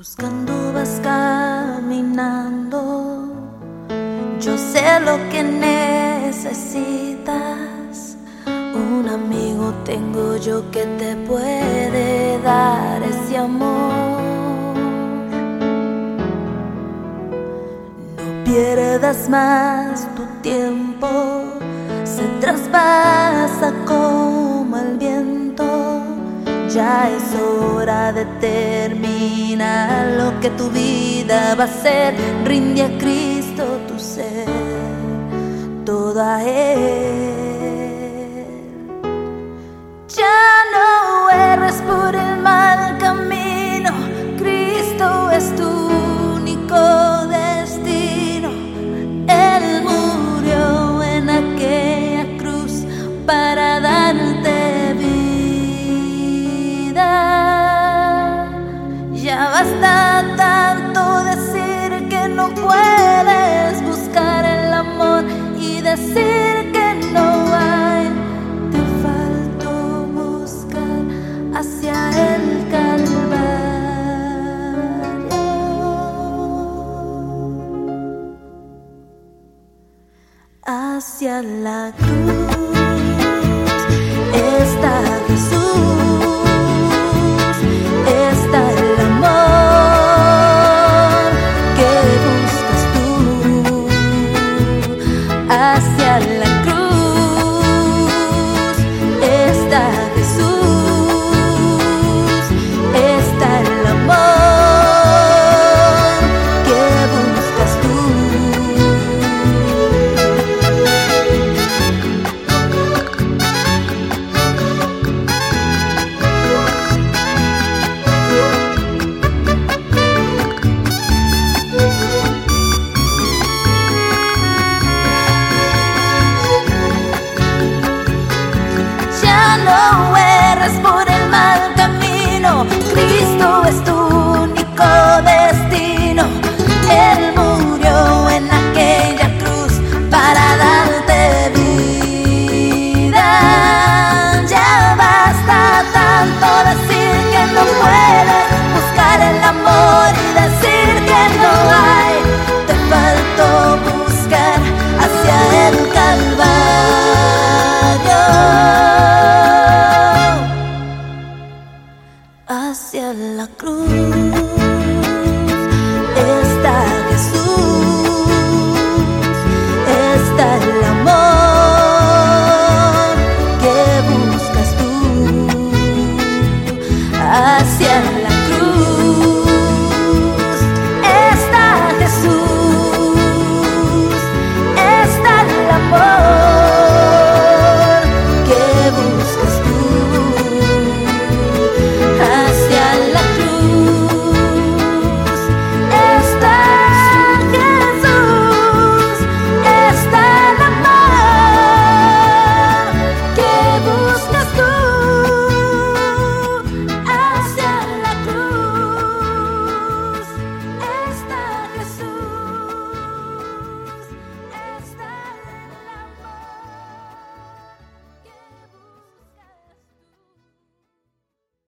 Buscando vas caminando, yo sé lo que necesitas. Un amigo tengo yo que te puede dar ese amor. No pierdas más tu tiempo, se traspasa viento. Ya es hora de terminar lo que tu vida va a ser. Rinde a Cristo tu ser, todo Gracias la cruz. no eres por el mal camino.